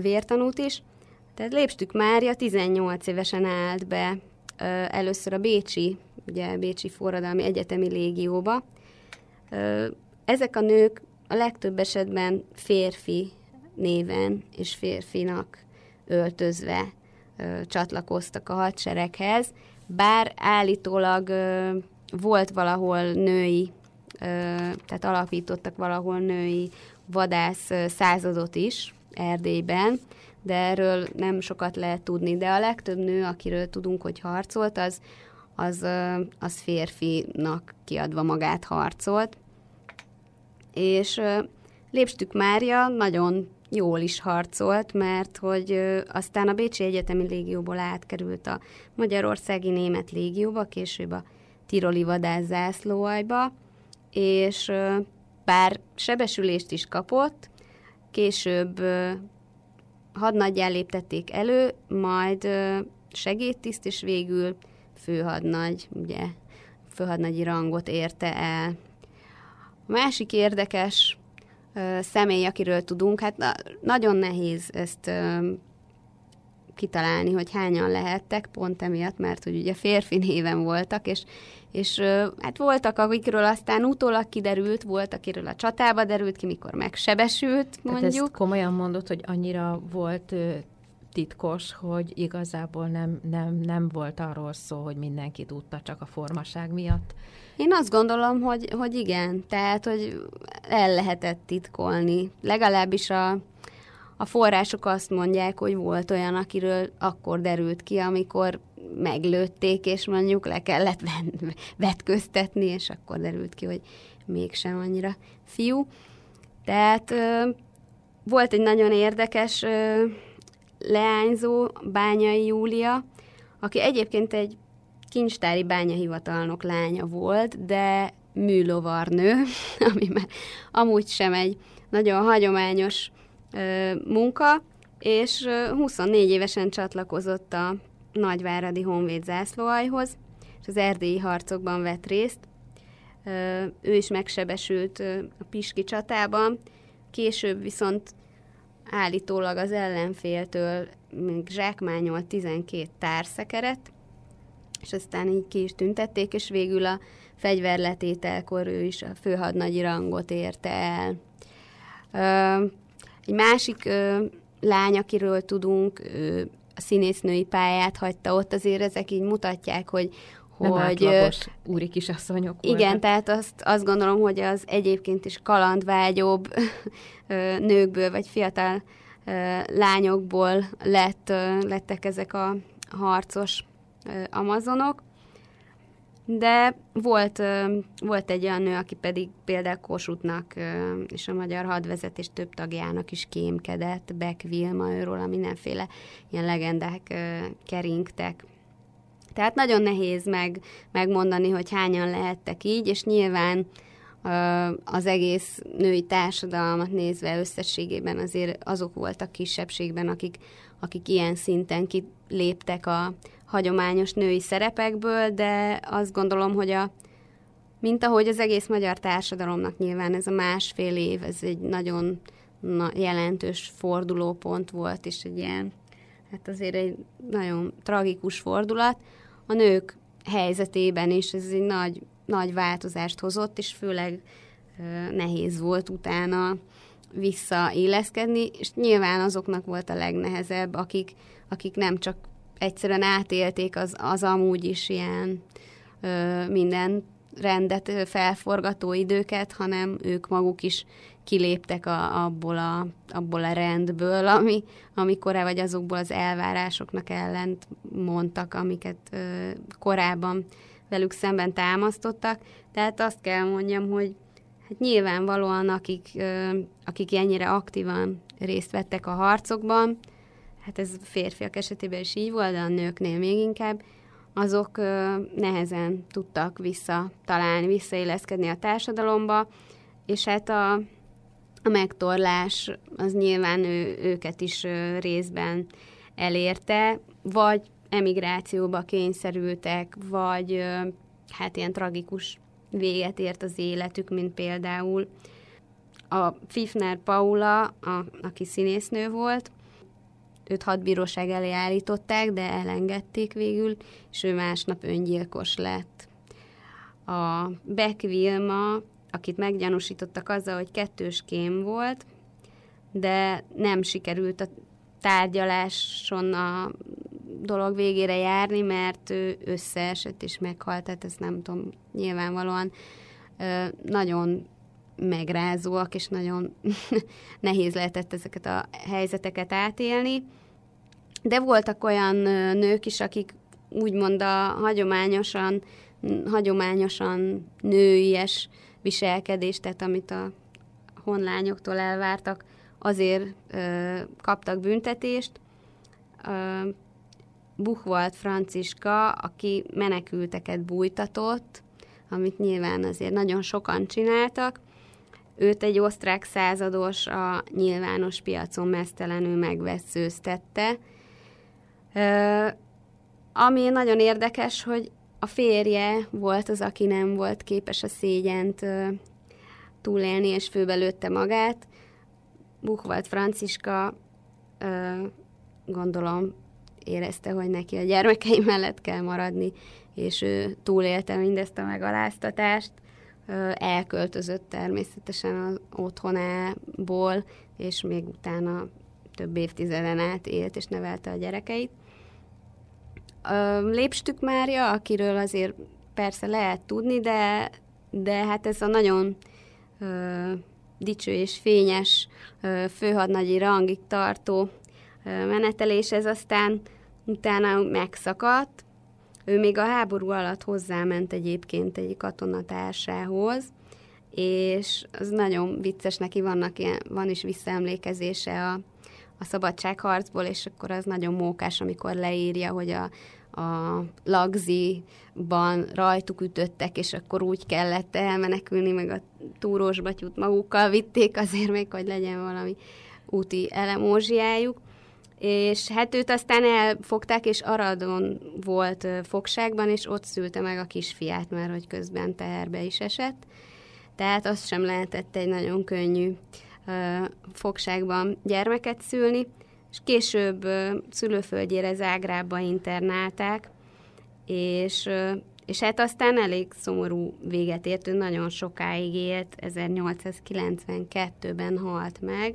Speaker 2: vértanút is. Tehát Lépstük Mária 18 évesen állt be először a Bécsi, ugye Bécsi Forradalmi Egyetemi Légióba. Ezek a nők a legtöbb esetben férfi néven és férfinak öltözve csatlakoztak a hadsereghez, bár állítólag volt valahol női tehát alapítottak valahol női vadász századot is Erdélyben, de erről nem sokat lehet tudni. De a legtöbb nő, akiről tudunk, hogy harcolt, az, az, az férfinak kiadva magát harcolt. És Lépstük Mária nagyon jól is harcolt, mert hogy aztán a Bécsi Egyetemi Légióból átkerült a Magyarországi Német Légióba, később a Tiroli vadászzászlóajba, és bár sebesülést is kapott, később hadnaggyá léptették elő, majd segédtiszt, és végül főhadnagy, ugye, főhadnagyi rangot érte el. A másik érdekes személy, akiről tudunk, hát na, nagyon nehéz ezt kitalálni, hogy hányan lehettek, pont emiatt, mert hogy ugye férfi néven voltak, és, és hát voltak, akikről aztán utólag kiderült, volt, akiről a csatába derült ki, mikor megsebesült, mondjuk. Tehát
Speaker 1: ezt komolyan mondott, hogy annyira volt titkos, hogy igazából nem, nem, nem volt arról szó, hogy mindenki tudta csak a formaság miatt.
Speaker 2: Én azt gondolom, hogy, hogy igen, tehát, hogy el lehetett titkolni. Legalábbis a, a források azt mondják, hogy volt olyan, akiről akkor derült ki, amikor meglőtték, és mondjuk le kellett vetköztetni, és akkor derült ki, hogy mégsem annyira fiú. Tehát ö, volt egy nagyon érdekes ö, leányzó, Bányai Júlia, aki egyébként egy kincstári bányahivatalnok lánya volt, de műlovarnő, ami már amúgy sem egy nagyon hagyományos munka, és 24 évesen csatlakozott a Nagyváradi Honvéd zászlóajhoz, és az erdélyi harcokban vett részt. Ő is megsebesült a Piski csatában, később viszont állítólag az ellenféltől még zsákmányolt 12 társzekeret, és aztán így ki is tüntették, és végül a fegyverletételkor ő is a főhadnagyi rangot érte el. Egy másik ö, lány, akiről tudunk, ö, a színésznői pályát hagyta ott, azért ezek így mutatják, hogy
Speaker 1: hogy úri kisasszonyok
Speaker 2: Igen, voltak. tehát azt, azt gondolom, hogy az egyébként is kalandvágyóbb nőkből, vagy fiatal lányokból lett, lettek ezek a harcos amazonok. De volt, volt egy olyan nő, aki pedig például Kossuthnak és a magyar hadvezetés több tagjának is kémkedett, Beck Vilma, őről a mindenféle ilyen legendák keringtek. Tehát nagyon nehéz meg, megmondani, hogy hányan lehettek így, és nyilván az egész női társadalmat nézve összességében azért azok voltak kisebbségben, akik, akik ilyen szinten kiléptek a hagyományos női szerepekből, de azt gondolom, hogy a, mint ahogy az egész magyar társadalomnak nyilván ez a másfél év, ez egy nagyon na, jelentős fordulópont volt, és egy ilyen, hát azért egy nagyon tragikus fordulat. A nők helyzetében is ez egy nagy, nagy változást hozott, és főleg nehéz volt utána visszaéleszkedni, és nyilván azoknak volt a legnehezebb, akik, akik nem csak egyszerűen átélték az, az amúgy is ilyen ö, minden rendet felforgató időket, hanem ők maguk is kiléptek a, abból, a, abból a rendből, ami, amikor vagy azokból az elvárásoknak ellent mondtak, amiket ö, korábban velük szemben támasztottak. Tehát azt kell mondjam, hogy hát nyilvánvalóan akik, ö, akik ennyire aktívan részt vettek a harcokban, hát ez férfiak esetében is így volt, de a nőknél még inkább, azok ö, nehezen tudtak visszatalálni, visszaéleszkedni a társadalomba, és hát a, a megtorlás az nyilván ő, őket is ö, részben elérte, vagy emigrációba kényszerültek, vagy ö, hát ilyen tragikus véget ért az életük, mint például a Fifner Paula, a, aki színésznő volt, őt hadbíróság elé állították, de elengedték végül, és ő másnap öngyilkos lett. A Beck Vilma, akit meggyanúsítottak azzal, hogy kettős kém volt, de nem sikerült a tárgyaláson a dolog végére járni, mert ő összeesett és meghalt, tehát ez nem tudom, nyilvánvalóan nagyon megrázóak, és nagyon nehéz lehetett ezeket a helyzeteket átélni. De voltak olyan nők is, akik úgymond a hagyományosan, hagyományosan nőies viselkedést, tehát amit a honlányoktól elvártak, azért ö, kaptak büntetést. Ö, Buchwald Franciska, aki menekülteket bújtatott, amit nyilván azért nagyon sokan csináltak, őt egy osztrák százados a nyilvános piacon mesztelenül megveszőztette. Ami nagyon érdekes, hogy a férje volt az, aki nem volt képes a szégyent túlélni, és főbelőtte magát. Buchwald Franciska gondolom érezte, hogy neki a gyermekei mellett kell maradni, és ő túlélte mindezt a megaláztatást elköltözött természetesen az otthonából, és még utána több évtizeden át élt és nevelte a gyerekeit. Lépstük Mária, akiről azért persze lehet tudni, de, de hát ez a nagyon ö, dicső és fényes ö, főhadnagyi rangig tartó ö, menetelés, ez aztán utána megszakadt, ő még a háború alatt hozzáment egyébként egy katonatársához, és az nagyon vicces, neki vannak ilyen, van is visszaemlékezése a, a szabadságharcból, és akkor az nagyon mókás, amikor leírja, hogy a, a lagziban rajtuk ütöttek, és akkor úgy kellett elmenekülni, meg a túrós batyút magukkal vitték azért még, hogy legyen valami úti elemózsiájuk és hát őt aztán elfogták, és Aradon volt fogságban, és ott szülte meg a kisfiát, mert hogy közben teherbe is esett. Tehát azt sem lehetett egy nagyon könnyű fogságban gyermeket szülni, és később szülőföldjére Zágrába internálták, és, és hát aztán elég szomorú véget ért, ő nagyon sokáig élt, 1892-ben halt meg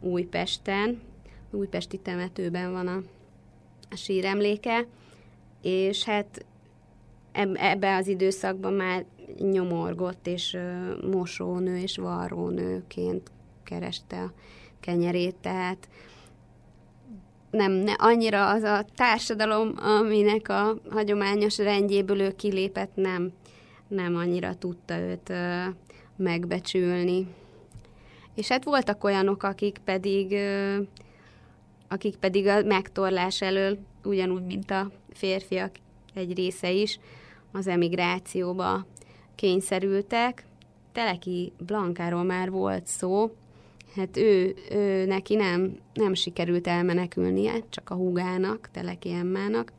Speaker 2: Újpesten, újpesti temetőben van a, a síremléke, és hát ebbe az időszakban már nyomorgott, és mosónő és varrónőként kereste a kenyerét, tehát nem ne, annyira az a társadalom, aminek a hagyományos rendjéből ő kilépett, nem, nem annyira tudta őt ö, megbecsülni. És hát voltak olyanok, akik pedig, ö, akik pedig a megtorlás elől, ugyanúgy, mint a férfiak egy része is, az emigrációba kényszerültek. Teleki Blankáról már volt szó, hát ő, ő neki nem, nem sikerült elmenekülnie, csak a húgának, Teleki Emmának.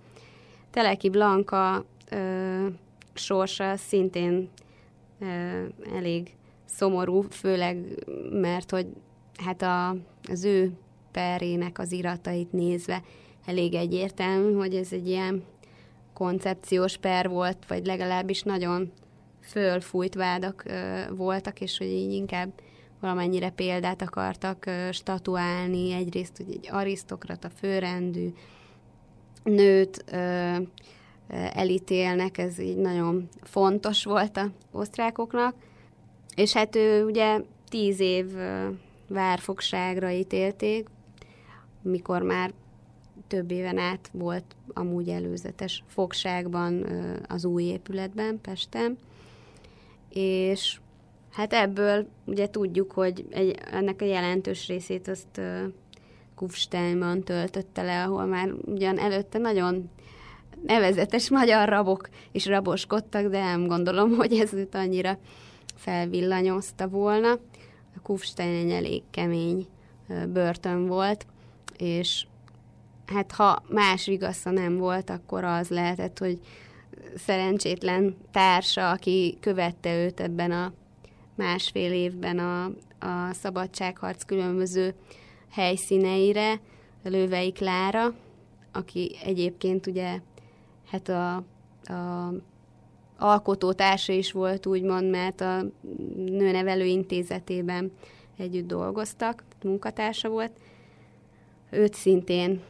Speaker 2: Teleki Blanka ö, sorsa szintén ö, elég szomorú, főleg mert, hogy hát a, az ő perének az iratait nézve. Elég egyértelmű, hogy ez egy ilyen koncepciós per volt, vagy legalábbis nagyon fölfújt vádak ö, voltak, és hogy így inkább valamennyire példát akartak ö, statuálni, egyrészt hogy egy arisztokrata, főrendű nőt ö, elítélnek, ez így nagyon fontos volt a osztrákoknak, és hát ő ugye tíz év várfogságra ítélték, mikor már több éven át volt amúgy előzetes fogságban az új épületben, Pesten, és hát ebből ugye tudjuk, hogy egy, ennek a jelentős részét azt Kufsteinban töltötte le, ahol már ugyan előtte nagyon nevezetes magyar rabok is raboskodtak, de nem gondolom, hogy ez őt annyira felvillanyozta volna. A Kufstein egy elég kemény börtön volt, és hát ha más vigasza nem volt, akkor az lehetett, hogy szerencsétlen társa, aki követte őt ebben a másfél évben a, a szabadságharc különböző helyszíneire, Lővei Klára, aki egyébként ugye hát a, a alkotótársa is volt, úgymond, mert a nőnevelő intézetében együtt dolgoztak, munkatársa volt. Őt szintén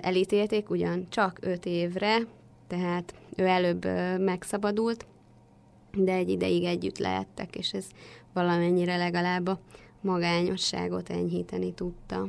Speaker 2: elítélték, ugyan csak öt évre, tehát ő előbb megszabadult, de egy ideig együtt lehettek, és ez valamennyire legalább a magányosságot enyhíteni tudta.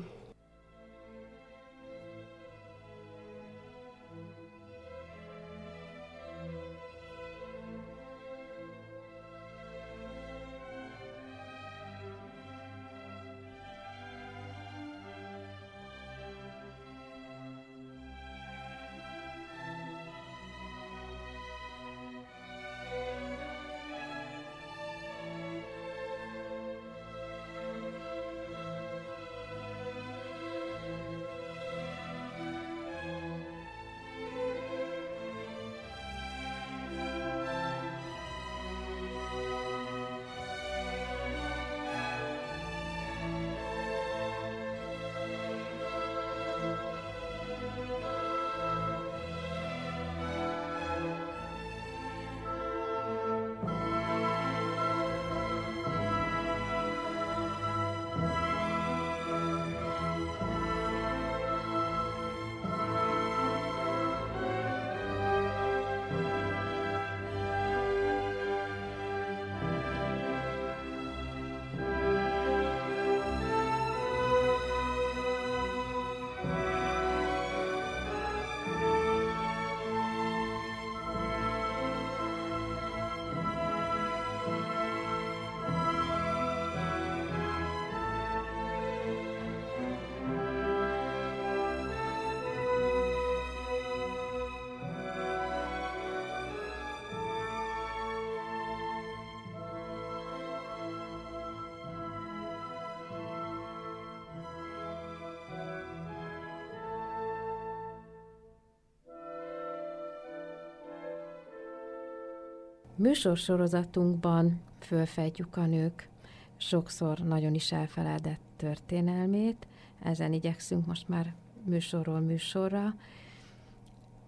Speaker 1: Műsorsorozatunkban fölfejtjük a nők sokszor nagyon is elfeledett történelmét, ezen igyekszünk most már műsorról műsorra,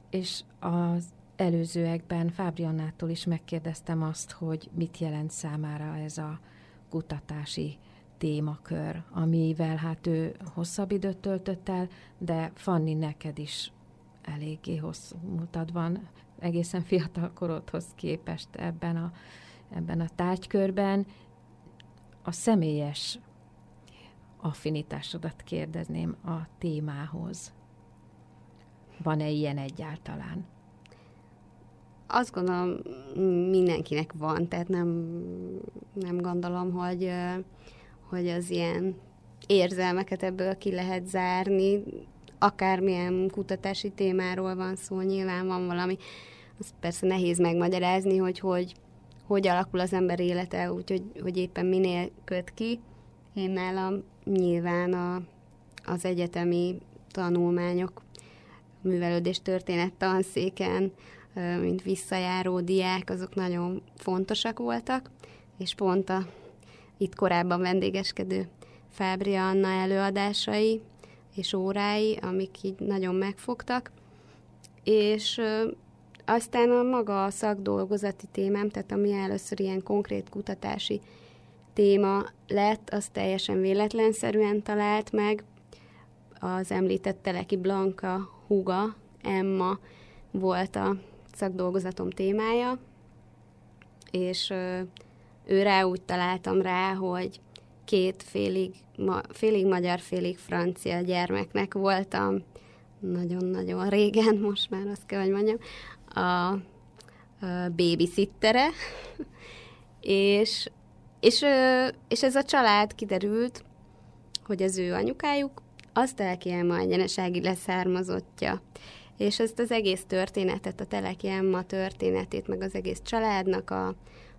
Speaker 1: és az előzőekben Fábriannától is megkérdeztem azt, hogy mit jelent számára ez a kutatási témakör, amivel hát ő hosszabb időt töltött el, de Fanni, neked is eléggé hosszú múltad van egészen fiatal korodhoz képest ebben a, ebben a tárgykörben. A személyes affinitásodat kérdezném a témához. Van-e ilyen egyáltalán?
Speaker 2: Azt gondolom, mindenkinek van, tehát nem, nem gondolom, hogy, hogy az ilyen érzelmeket ebből ki lehet zárni. Akármilyen kutatási témáról van szó, nyilván van valami. Az persze nehéz megmagyarázni, hogy hogy, hogy alakul az ember élete, úgyhogy hogy éppen minél köt ki. Én nálam nyilván a, az egyetemi tanulmányok, művelődés történet tanszéken, mint visszajáró diák, azok nagyon fontosak voltak, és pont a itt korábban vendégeskedő Fábri Anna előadásai és órái, amik így nagyon megfogtak, és aztán a maga a szakdolgozati témám, tehát ami először ilyen konkrét kutatási téma lett, az teljesen véletlenszerűen talált meg. Az említett Teleki Blanka húga, Emma volt a szakdolgozatom témája, és ő rá úgy találtam rá, hogy két félig, ma, félig magyar, félig francia gyermeknek voltam. Nagyon-nagyon régen, most már azt kell, hogy mondjam, a, a babysittere, és, és, és ez a család kiderült, hogy az ő anyukájuk az Teleki Emma egyenesági leszármazottja. És ezt az egész történetet, a Teleki Emma történetét, meg az egész családnak a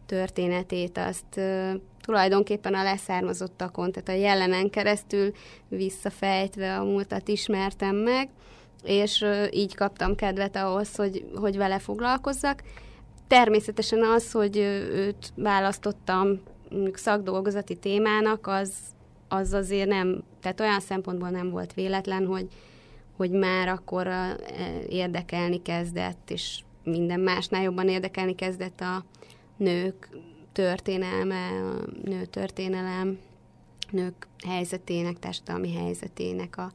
Speaker 2: történetét, azt tulajdonképpen a leszármazottakon, tehát a jellenen keresztül visszafejtve a múltat ismertem meg, és így kaptam kedvet ahhoz, hogy, hogy vele foglalkozzak. Természetesen az, hogy őt választottam szakdolgozati témának, az, az azért nem, tehát olyan szempontból nem volt véletlen, hogy, hogy már akkor érdekelni kezdett, és minden másnál jobban érdekelni kezdett a nők történelme, a nő történelem, nők helyzetének, társadalmi helyzetének a,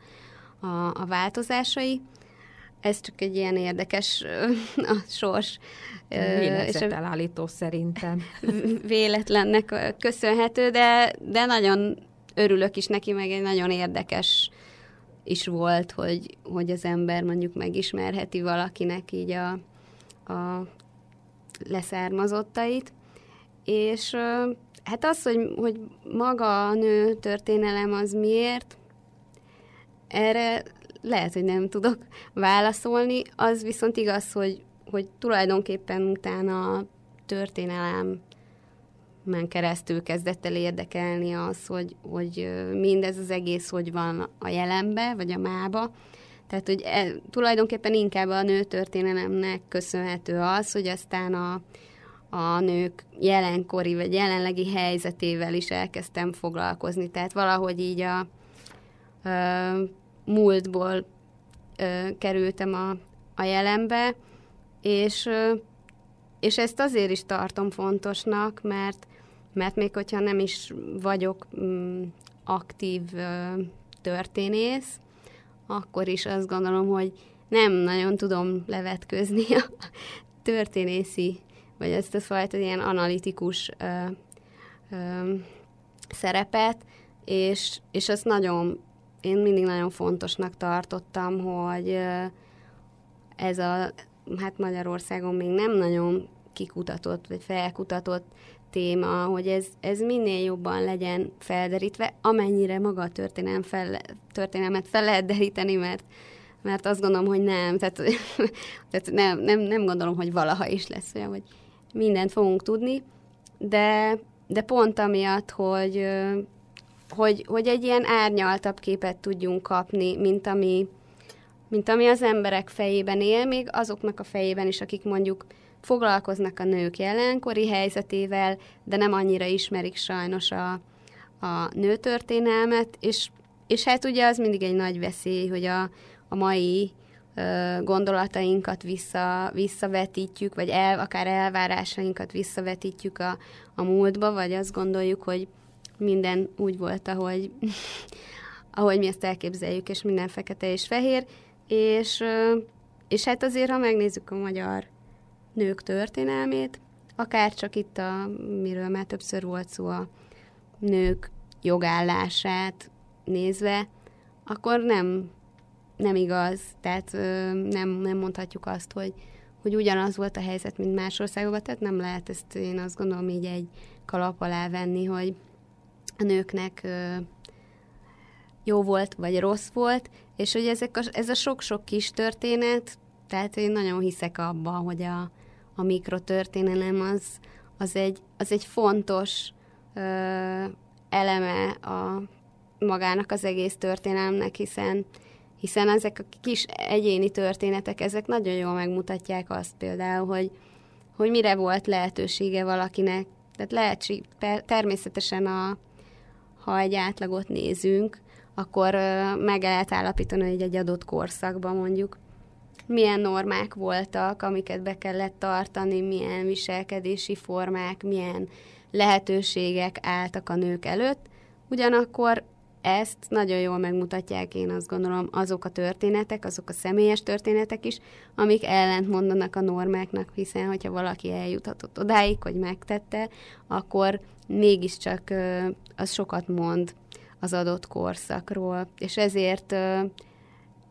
Speaker 2: a, a változásai. Ez csak egy ilyen érdekes a sors.
Speaker 1: és elállító szerintem.
Speaker 2: Véletlennek köszönhető, de, de nagyon örülök is neki, meg egy nagyon érdekes is volt, hogy, hogy az ember mondjuk megismerheti valakinek így a, a leszármazottait. És hát az, hogy, hogy maga a nő történelem az miért, erre lehet, hogy nem tudok válaszolni, az viszont igaz, hogy, hogy tulajdonképpen utána a történelem men keresztül kezdett el érdekelni az, hogy, hogy mindez az egész hogy van a jelenbe, vagy a mába. Tehát, hogy e, tulajdonképpen inkább a nőtörténelemnek köszönhető az, hogy aztán a, a nők jelenkori vagy jelenlegi helyzetével is elkezdtem foglalkozni. Tehát valahogy így a, a múltból ö, kerültem a, a jelenbe, és, és ezt azért is tartom fontosnak, mert mert még hogyha nem is vagyok mm, aktív ö, történész, akkor is azt gondolom, hogy nem nagyon tudom levetközni a történészi, vagy ezt a fajta ilyen analitikus ö, ö, szerepet, és, és azt nagyon, én mindig nagyon fontosnak tartottam, hogy ez a, hát Magyarországon még nem nagyon kikutatott, vagy felkutatott téma, hogy ez, ez minél jobban legyen felderítve, amennyire maga a történelem fel, történelmet fel lehet deríteni, mert, mert azt gondolom, hogy nem. Tehát, tehát nem, nem, nem gondolom, hogy valaha is lesz olyan, hogy mindent fogunk tudni, de, de pont amiatt, hogy, hogy, hogy egy ilyen árnyaltabb képet tudjunk kapni, mint ami, mint ami az emberek fejében él, még azoknak a fejében is, akik mondjuk foglalkoznak a nők jelenkori helyzetével, de nem annyira ismerik sajnos a, a nőtörténelmet, és, és hát ugye az mindig egy nagy veszély, hogy a, a mai gondolatainkat vissza, visszavetítjük, vagy el, akár elvárásainkat visszavetítjük a, a múltba, vagy azt gondoljuk, hogy minden úgy volt, ahogy, ahogy mi ezt elképzeljük, és minden fekete és fehér, és, és hát azért, ha megnézzük a magyar nők történelmét, akár csak itt, a, miről már többször volt szó, a nők jogállását, nézve, akkor nem, nem igaz. Tehát nem, nem mondhatjuk azt, hogy, hogy ugyanaz volt a helyzet, mint más országokban, tehát nem lehet ezt én azt gondolom így egy kalap alá venni, hogy a nőknek jó volt, vagy rossz volt, és hogy ezek a, ez a sok-sok kis történet, tehát én nagyon hiszek abban, hogy a, a mikrotörténelem az, az, egy, az egy fontos ö, eleme a magának az egész történelmnek, hiszen hiszen ezek a kis egyéni történetek, ezek nagyon jól megmutatják azt például, hogy, hogy mire volt lehetősége valakinek. Tehát lehet, természetesen a, ha egy átlagot nézünk, akkor meg lehet állapítani, hogy egy adott korszakban mondjuk milyen normák voltak, amiket be kellett tartani, milyen viselkedési formák, milyen lehetőségek álltak a nők előtt. Ugyanakkor ezt nagyon jól megmutatják, én azt gondolom, azok a történetek, azok a személyes történetek is, amik ellent mondanak a normáknak, hiszen hogyha valaki eljuthatott odáig, hogy megtette, akkor mégiscsak az sokat mond az adott korszakról. És ezért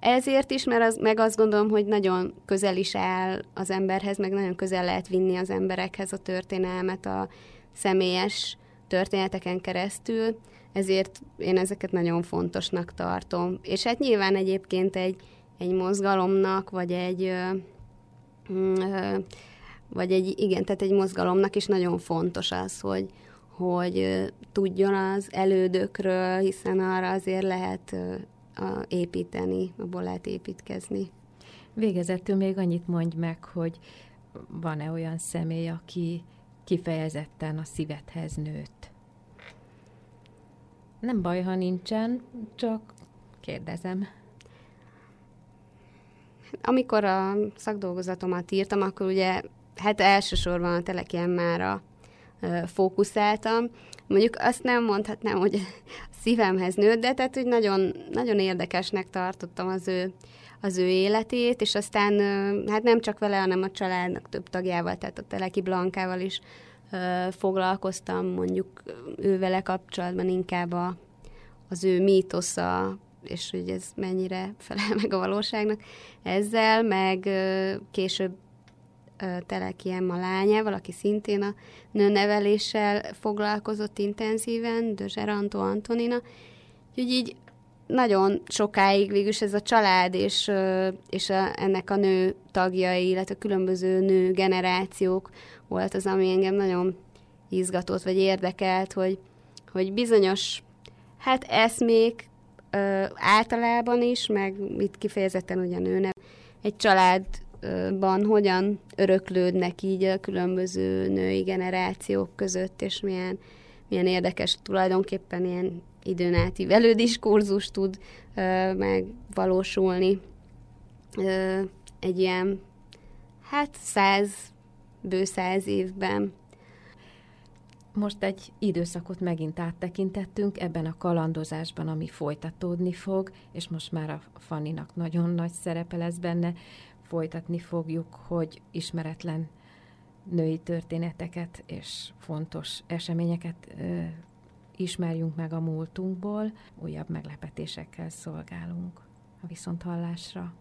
Speaker 2: ezért is, mert az, meg azt gondolom, hogy nagyon közel is áll az emberhez, meg nagyon közel lehet vinni az emberekhez a történelmet a személyes történeteken keresztül, ezért én ezeket nagyon fontosnak tartom. És hát nyilván egyébként egy, egy mozgalomnak, vagy egy ö, ö, vagy egy, igen, tehát egy mozgalomnak is nagyon fontos az, hogy, hogy tudjon az elődökről, hiszen arra azért lehet építeni, abból lehet építkezni.
Speaker 1: Végezetül még annyit mondj meg, hogy van-e olyan személy, aki kifejezetten a szívedhez nőtt? Nem baj, ha nincsen, csak kérdezem.
Speaker 2: Amikor a szakdolgozatomat írtam, akkor ugye hát elsősorban a Telekiemmára fókuszáltam. Mondjuk azt nem mondhatnám, hogy szívemhez nőtt, de tehát hogy nagyon, nagyon érdekesnek tartottam az ő, az ő életét, és aztán hát nem csak vele, hanem a családnak több tagjával, tehát a Teleki Blankával is foglalkoztam, mondjuk ővele kapcsolatban inkább a, az ő mítosza, és hogy ez mennyire felel meg a valóságnak ezzel, meg később Telekiem a lányával, aki szintén a nőneveléssel foglalkozott intenzíven, de Zserantó Antonina. Úgyhogy így nagyon sokáig végülis ez a család és, és a, ennek a nő tagjai, illetve a különböző nő generációk volt az, ami engem nagyon izgatott, vagy érdekelt, hogy, hogy bizonyos hát eszmék általában is, meg itt kifejezetten ugye a nőnek, egy családban hogyan öröklődnek így a különböző női generációk között, és milyen, milyen érdekes tulajdonképpen ilyen időn átívelő diskurzus tud ö, megvalósulni ö, egy ilyen, hát száz bő száz évben.
Speaker 1: Most egy időszakot megint áttekintettünk ebben a kalandozásban, ami folytatódni fog, és most már a Fanninak nagyon nagy szerepe lesz benne. Folytatni fogjuk, hogy ismeretlen női történeteket és fontos eseményeket ö, ismerjünk meg a múltunkból, újabb meglepetésekkel szolgálunk a viszonthallásra.